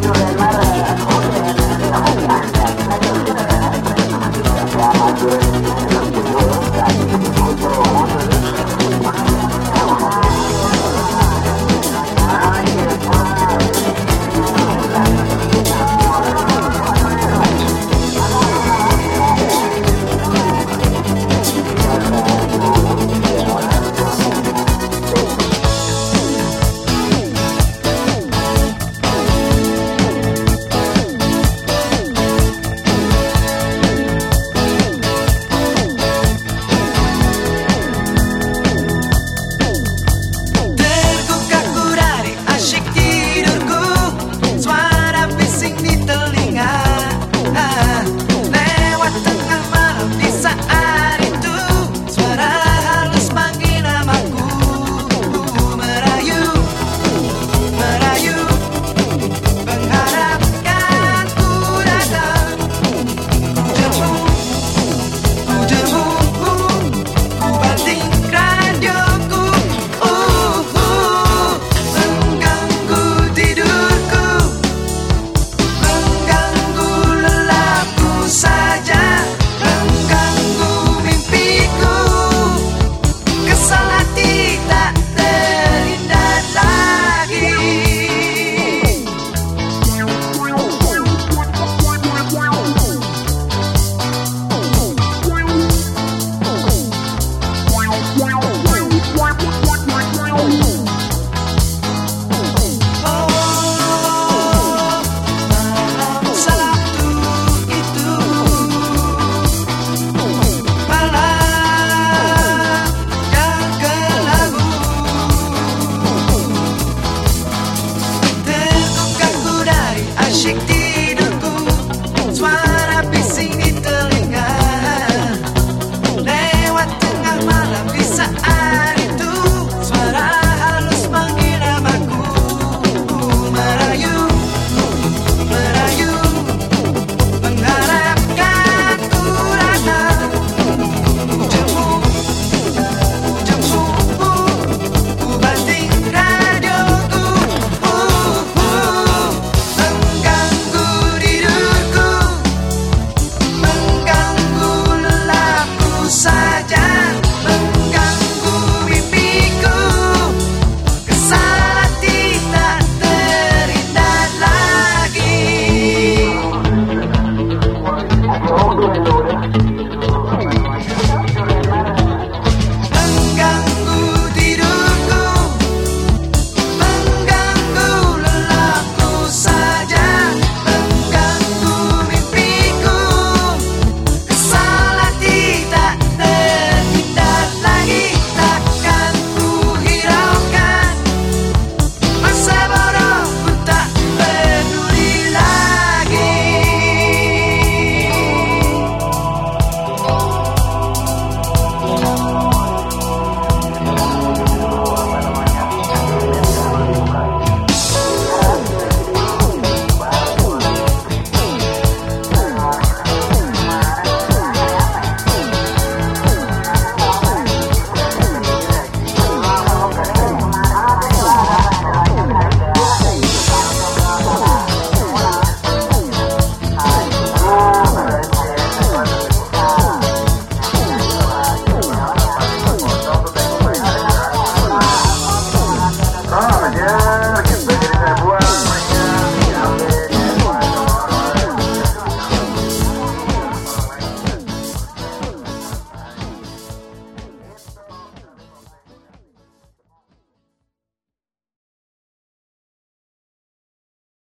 Capture